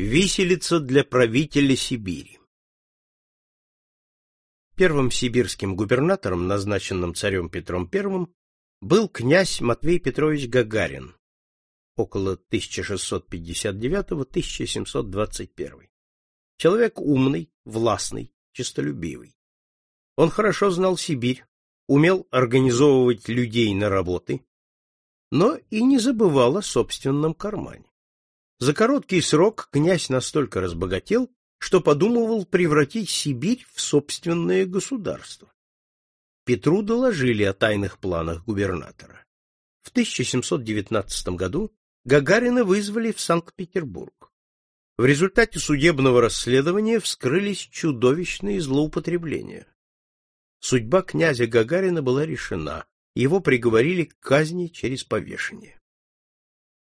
Виселица для правителя Сибири Первым сибирским губернатором, назначенным царем Петром I, был князь Матвей Петрович Гагарин около 1659-1721. Человек умный, властный, честолюбивый. Он хорошо знал Сибирь, умел организовывать людей на работы, но и не забывал о собственном кармане. За короткий срок князь настолько разбогател, что подумывал превратить Сибирь в собственное государство. Петру доложили о тайных планах губернатора. В 1719 году Гагарина вызвали в Санкт-Петербург. В результате судебного расследования вскрылись чудовищные злоупотребления. Судьба князя Гагарина была решена, его приговорили к казни через повешение.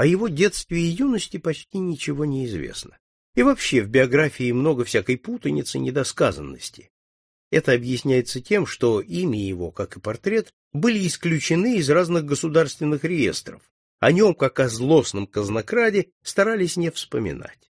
О его детстве и юности почти ничего не известно. И вообще в биографии много всякой путаницы недосказанности. Это объясняется тем, что имя его, как и портрет, были исключены из разных государственных реестров. О нем, как о злостном казнокраде, старались не вспоминать.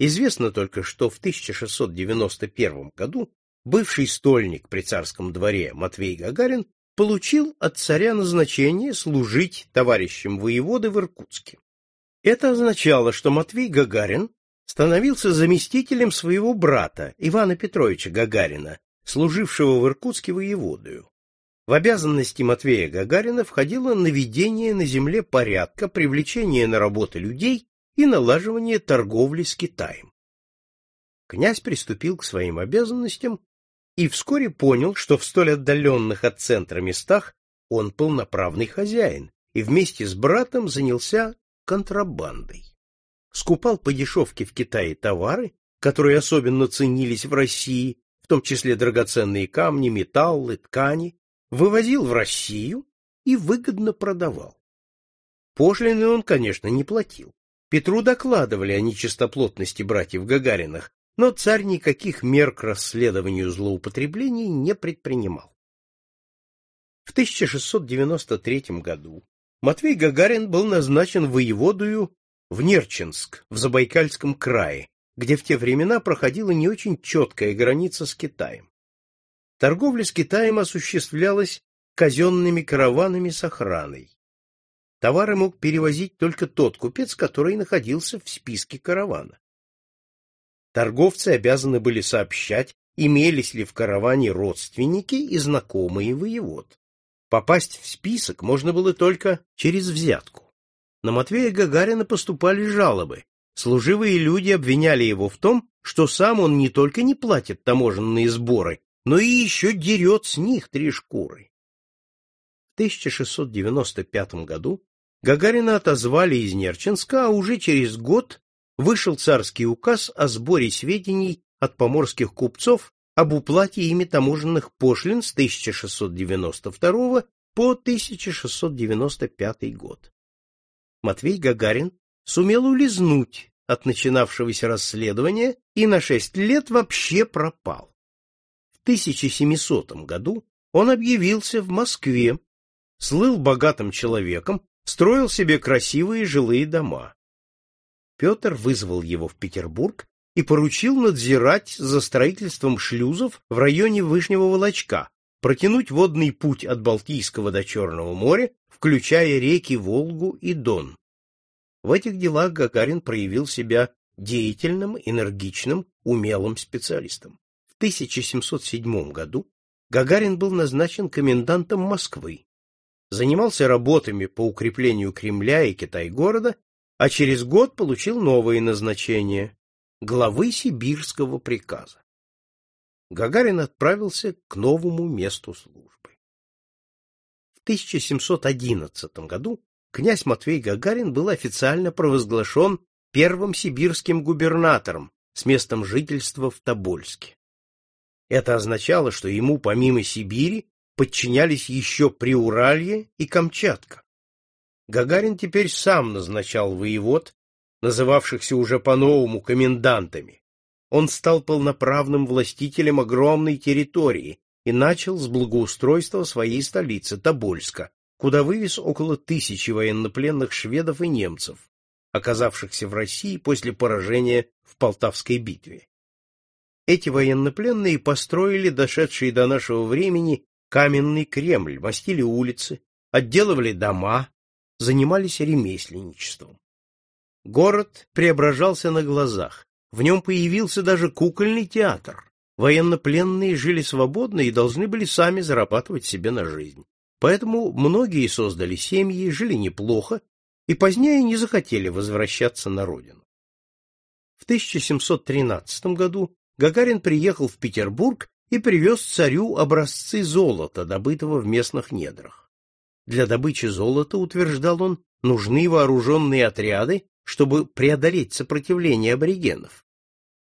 Известно только, что в 1691 году бывший стольник при царском дворе Матвей Гагарин получил от царя назначение служить товарищем воеводы в Иркутске. Это означало, что Матвей Гагарин становился заместителем своего брата Ивана Петровича Гагарина, служившего в Иркутске воеводою. В обязанности Матвея Гагарина входило наведение на земле порядка, привлечение на работы людей и налаживание торговли с Китаем. Князь приступил к своим обязанностям и вскоре понял, что в столь отдаленных от центра местах он полноправный хозяин и вместе с братом занялся контрабандой. Скупал по дешевке в Китае товары, которые особенно ценились в России, в том числе драгоценные камни, металлы, ткани, вывозил в Россию и выгодно продавал. Пошлины он, конечно, не платил. Петру докладывали о нечистоплотности братьев Гагариных, но царь никаких мер к расследованию злоупотреблений не предпринимал. В 1693 году Матвей Гагарин был назначен воеводою в Нерчинск, в Забайкальском крае, где в те времена проходила не очень четкая граница с Китаем. Торговля с Китаем осуществлялась казенными караванами с охраной. Товары мог перевозить только тот купец, который находился в списке каравана. Торговцы обязаны были сообщать, имелись ли в караване родственники и знакомые воевод. Попасть в список можно было только через взятку. На Матвея Гагарина поступали жалобы. Служивые люди обвиняли его в том, что сам он не только не платит таможенные сборы, но и еще дерет с них три шкуры. В 1695 году Гагарина отозвали из Нерчинска, а уже через год вышел царский указ о сборе сведений от поморских купцов об уплате ими таможенных пошлин с 1692 по 1695 год. Матвей Гагарин сумел улизнуть от начинавшегося расследования и на шесть лет вообще пропал. В 1700 году он объявился в Москве, слыл богатым человеком, строил себе красивые жилые дома. Петр вызвал его в Петербург и поручил надзирать за строительством шлюзов в районе Вышнего Волочка, протянуть водный путь от Балтийского до Черного моря, включая реки Волгу и Дон. В этих делах Гагарин проявил себя деятельным, энергичным, умелым специалистом. В 1707 году Гагарин был назначен комендантом Москвы, занимался работами по укреплению Кремля и Китай-города а через год получил новое назначение — главы сибирского приказа. Гагарин отправился к новому месту службы. В 1711 году князь Матвей Гагарин был официально провозглашен первым сибирским губернатором с местом жительства в Тобольске. Это означало, что ему помимо Сибири подчинялись еще Приуралье и Камчатка. Гагарин теперь сам назначал воевод, называвшихся уже по-новому комендантами. Он стал полноправным властителем огромной территории и начал с благоустройства своей столицы Тобольска, куда вывез около тысячи военнопленных шведов и немцев. оказавшихся в России после поражения в Полтавской битве. Эти военнопленные построили дошедший до нашего времени каменный Кремль, мастили улицы, отделывали дома, занимались ремесленничеством. Город преображался на глазах, в нем появился даже кукольный театр. Военнопленные жили свободно и должны были сами зарабатывать себе на жизнь. Поэтому многие создали семьи, жили неплохо и позднее не захотели возвращаться на родину. В 1713 году Гагарин приехал в Петербург и привез царю образцы золота, добытого в местных недрах. Для добычи золота, утверждал он, нужны вооруженные отряды, чтобы преодолеть сопротивление аборигенов.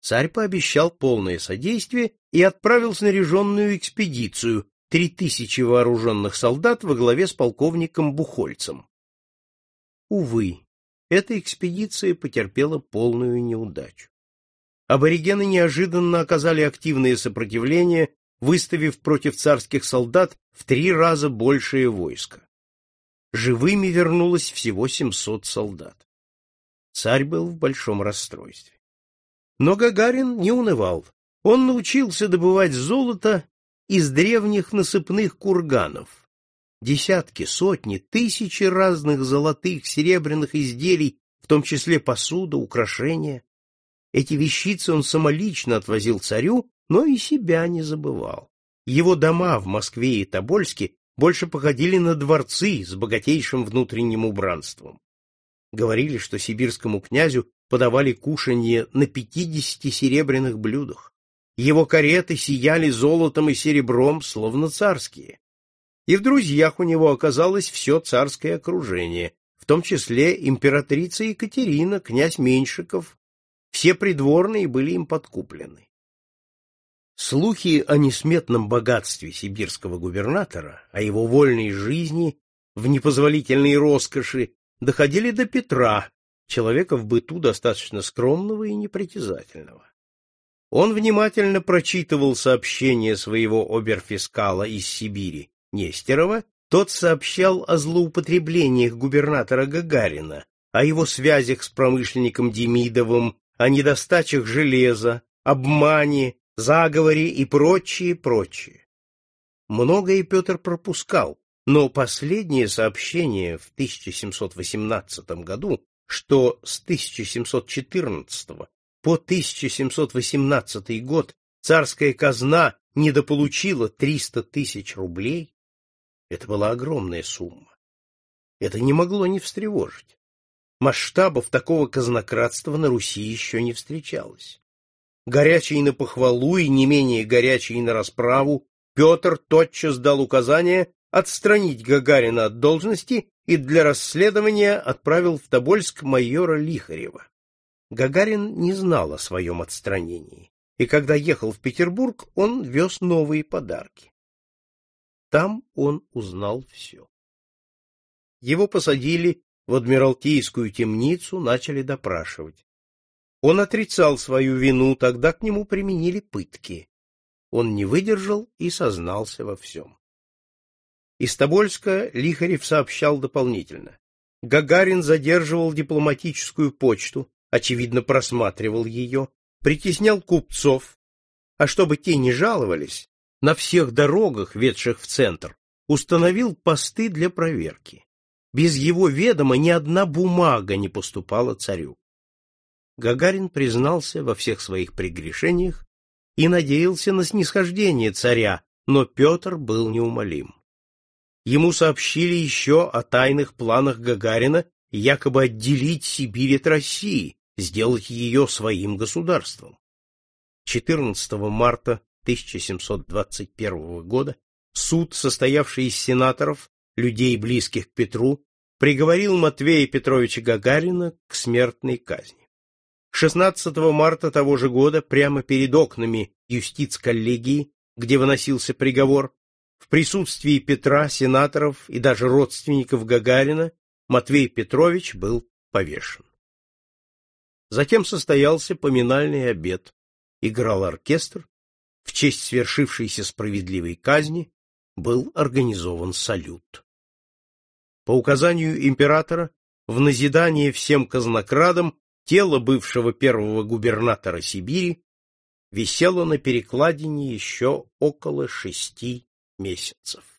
Царь пообещал полное содействие и отправил снаряженную экспедицию, три тысячи вооруженных солдат во главе с полковником Бухольцем. Увы, эта экспедиция потерпела полную неудачу. Аборигены неожиданно оказали активное сопротивление, выставив против царских солдат в три раза большее войско. Живыми вернулось всего 700 солдат. Царь был в большом расстройстве. Но Гагарин не унывал. Он научился добывать золото из древних насыпных курганов, десятки, сотни, тысячи разных золотых, серебряных изделий, в том числе посуда, украшения. Эти вещицы он самолично отвозил царю, но и себя не забывал. Его дома в Москве и Тобольске больше походили на дворцы с богатейшим внутренним убранством. Говорили, что сибирскому князю подавали кушанье на пятидесяти серебряных блюдах. Его кареты сияли золотом и серебром, словно царские и в друзьях у него оказалось все царское окружение, в том числе императрица Екатерина, князь Меньшиков, все придворные были им подкуплены. Слухи о несметном богатстве сибирского губернатора, о его вольной жизни в непозволительной роскоши, доходили до Петра, человека в быту достаточно скромного и непритязательного. Он внимательно прочитывал сообщения своего оберфискала из Сибири, Нестерова, тот сообщал о злоупотреблениях губернатора Гагарина, о его связях с промышленником Демидовым, о недостачах железа, обмане, заговоре и прочее, прочее. Многое Петр пропускал, но последнее сообщение в 1718 году, что с 1714 по 1718 год царская казна недополучила 300 тысяч рублей, это была огромная сумма. Это не могло не встревожить. Масштабов такого казнократства на Руси еще не встречалось. Горячий на похвалу и не менее горячий на расправу, Петр тотчас дал указание отстранить Гагарина от должности и для расследования отправил в Тобольск майора Лихарева. Гагарин не знал о своем отстранении, и когда ехал в Петербург, он вез новые подарки. Там он узнал все. Его посадили в Адмиралтейскую темницу, начали допрашивать. Он отрицал свою вину, тогда к нему применили пытки. Он не выдержал и сознался во всем. Из Тобольска Лихарев сообщал дополнительно. Гагарин задерживал дипломатическую почту, очевидно, просматривал ее, притеснял купцов, а чтобы те не жаловались, на всех дорогах, ведших в центр, установил посты для проверки. Без его ведома ни одна бумага не поступала царю. Гагарин признался во всех своих прегрешениях и надеялся на снисхождение царя, но Петр был неумолим. Ему сообщили еще о тайных планах Гагарина якобы отделить Сибирь от России, сделать ее своим государством. 14 марта 1721 года суд, состоявший из сенаторов, людей близких к Петру, приговорил Матвея Петровича Гагарина к смертной казни. 16 марта того же года прямо перед окнами юстиц-коллегии, где выносился приговор, в присутствии Петра, сенаторов и даже родственников Гагарина Матвей Петрович был повешен. Затем состоялся поминальный обед, играл оркестр, в честь свершившейся справедливой казни был организован салют. По указанию императора в назидание всем казнокрадам тело бывшего первого губернатора Сибири висело на перекладине еще около шести месяцев.